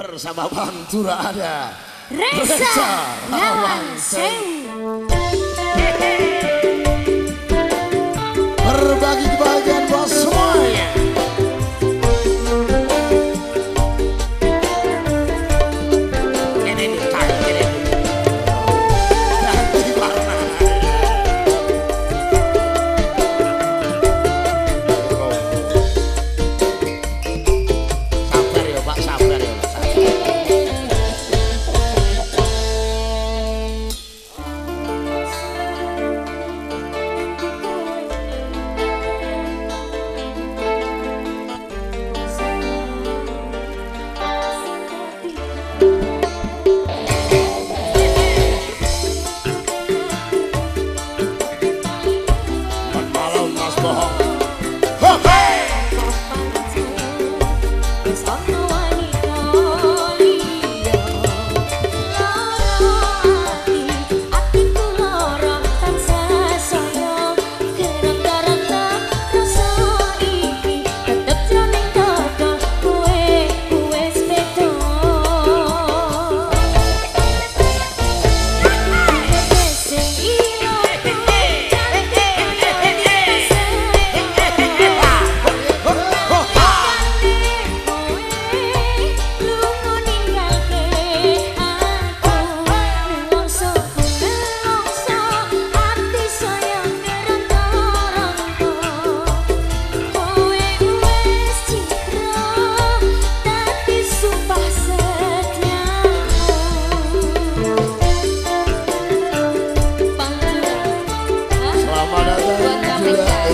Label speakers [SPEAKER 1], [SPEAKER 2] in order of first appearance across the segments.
[SPEAKER 1] bersama pantura ada.
[SPEAKER 2] Reza,
[SPEAKER 1] Reza Lawan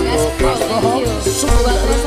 [SPEAKER 1] That's probably you. Well,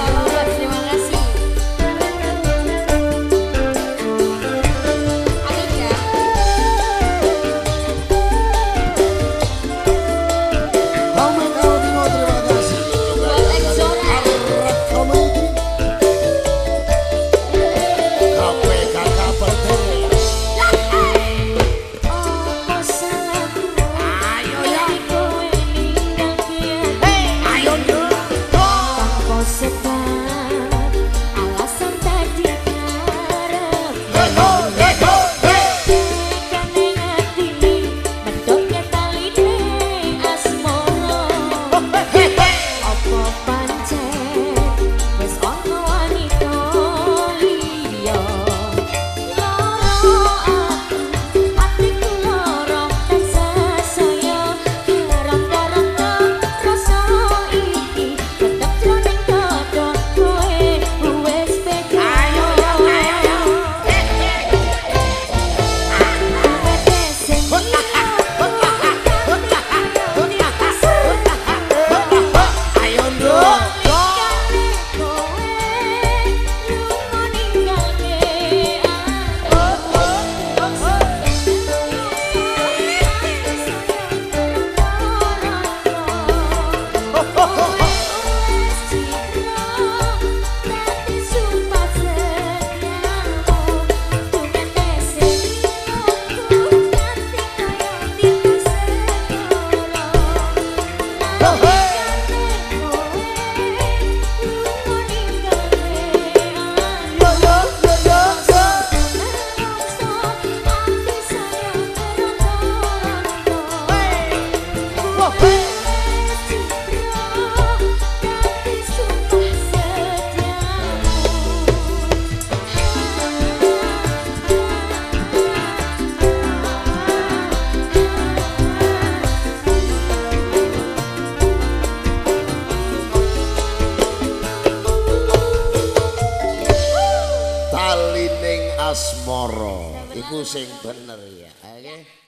[SPEAKER 1] asmoro iku sing bener ya oke okay.